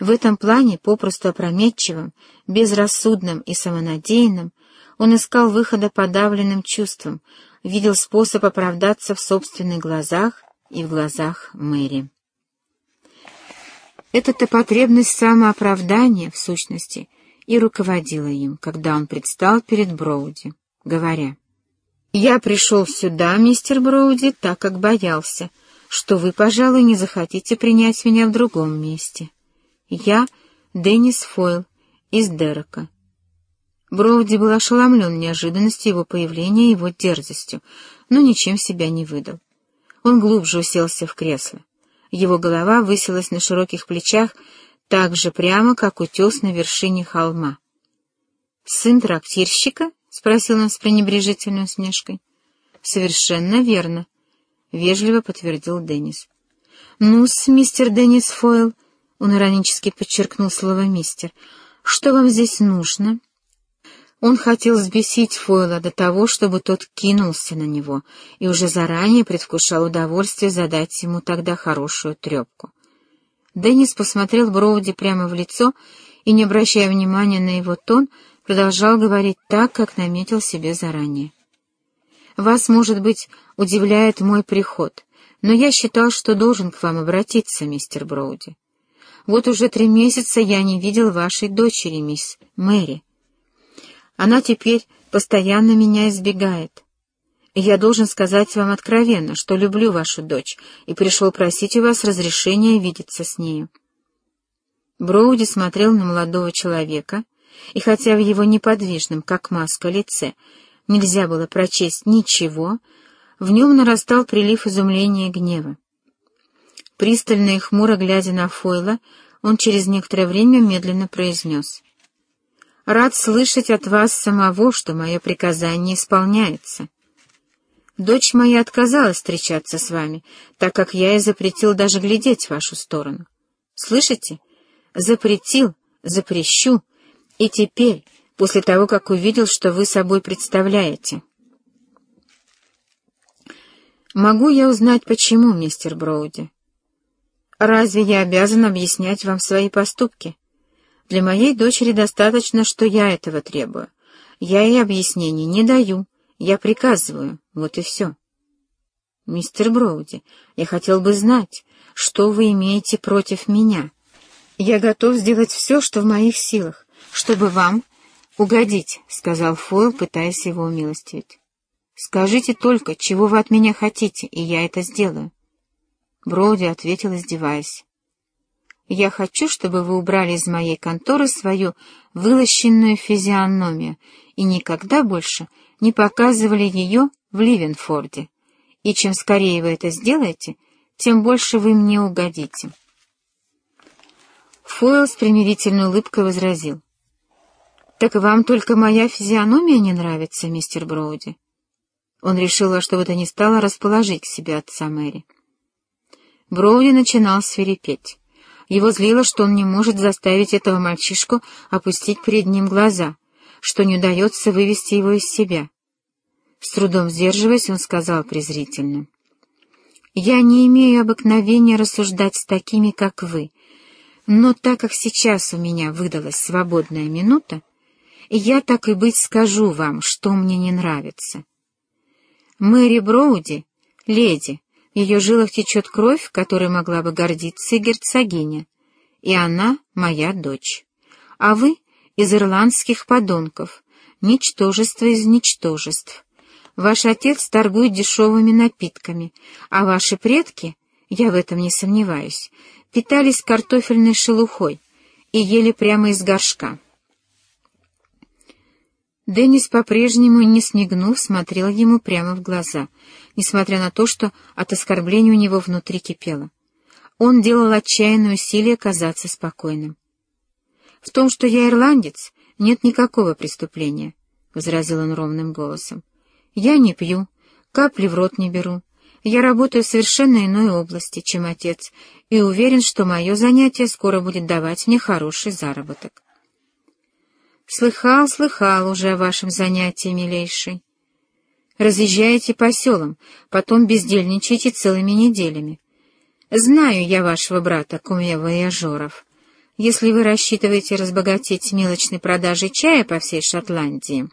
В этом плане, попросту опрометчивым, безрассудным и самонадеянным, он искал выхода подавленным чувствам, видел способ оправдаться в собственных глазах и в глазах Мэри. Эта-то потребность самооправдания, в сущности, и руководила им, когда он предстал перед Броуди, говоря, «Я пришел сюда, мистер Броуди, так как боялся, что вы, пожалуй, не захотите принять меня в другом месте. Я Деннис Фойл из Дерека». Броуди был ошеломлен неожиданностью его появления и его дерзостью, но ничем себя не выдал. Он глубже уселся в кресло. Его голова высилась на широких плечах так же прямо, как утес на вершине холма. «Сын трактирщика?» — спросил он с пренебрежительной усмешкой. «Совершенно верно», — вежливо подтвердил Деннис. «Ну-с, мистер Деннис Фойл», — он иронически подчеркнул слово «мистер», — «что вам здесь нужно?» Он хотел взбесить Фойла до того, чтобы тот кинулся на него, и уже заранее предвкушал удовольствие задать ему тогда хорошую трепку. Деннис посмотрел Броуди прямо в лицо и, не обращая внимания на его тон, продолжал говорить так, как наметил себе заранее. «Вас, может быть, удивляет мой приход, но я считал, что должен к вам обратиться, мистер Броуди. Вот уже три месяца я не видел вашей дочери, мисс Мэри». Она теперь постоянно меня избегает. И я должен сказать вам откровенно, что люблю вашу дочь и пришел просить у вас разрешения видеться с нею. Броуди смотрел на молодого человека, и хотя в его неподвижном, как маска, лице нельзя было прочесть ничего, в нем нарастал прилив изумления и гнева. Пристально и хмуро глядя на Фойла, он через некоторое время медленно произнес — Рад слышать от вас самого, что мое приказание исполняется. Дочь моя отказалась встречаться с вами, так как я и запретил даже глядеть в вашу сторону. Слышите? Запретил, запрещу, и теперь, после того, как увидел, что вы собой представляете. Могу я узнать, почему, мистер Броуди? Разве я обязан объяснять вам свои поступки? Для моей дочери достаточно, что я этого требую. Я ей объяснений не даю, я приказываю, вот и все. Мистер Броуди, я хотел бы знать, что вы имеете против меня. Я готов сделать все, что в моих силах, чтобы вам угодить, — сказал Фойл, пытаясь его умилостивить. Скажите только, чего вы от меня хотите, и я это сделаю. Броуди ответил, издеваясь. Я хочу, чтобы вы убрали из моей конторы свою вылощенную физиономию и никогда больше не показывали ее в Ливенфорде. И чем скорее вы это сделаете, тем больше вы мне угодите. Фойл с примирительной улыбкой возразил. «Так вам только моя физиономия не нравится, мистер Броуди?» Он решил во что бы то ни стало расположить к себе отца Мэри. Броуди начинал свирепеть. Его злило, что он не может заставить этого мальчишку опустить перед ним глаза, что не удается вывести его из себя. С трудом сдерживаясь, он сказал презрительно. «Я не имею обыкновения рассуждать с такими, как вы, но так как сейчас у меня выдалась свободная минута, я так и быть скажу вам, что мне не нравится. Мэри Броуди — леди, ее жилах течет кровь, которой могла бы гордиться герцогиня, и она моя дочь. А вы из ирландских подонков, ничтожество из ничтожеств. Ваш отец торгует дешевыми напитками, а ваши предки, я в этом не сомневаюсь, питались картофельной шелухой и ели прямо из горшка. Деннис по-прежнему, не снегнув, смотрел ему прямо в глаза, несмотря на то, что от оскорбления у него внутри кипело. Он делал отчаянное усилие казаться спокойным. «В том, что я ирландец, нет никакого преступления», — возразил он ровным голосом. «Я не пью, капли в рот не беру. Я работаю в совершенно иной области, чем отец, и уверен, что мое занятие скоро будет давать мне хороший заработок». Слыхал, слыхал уже о вашем занятии, милейший. Разъезжаете по селам, потом бездельничаете целыми неделями. Знаю я вашего брата, кумя вояжеров. если вы рассчитываете разбогатеть мелочной продажей чая по всей Шотландии,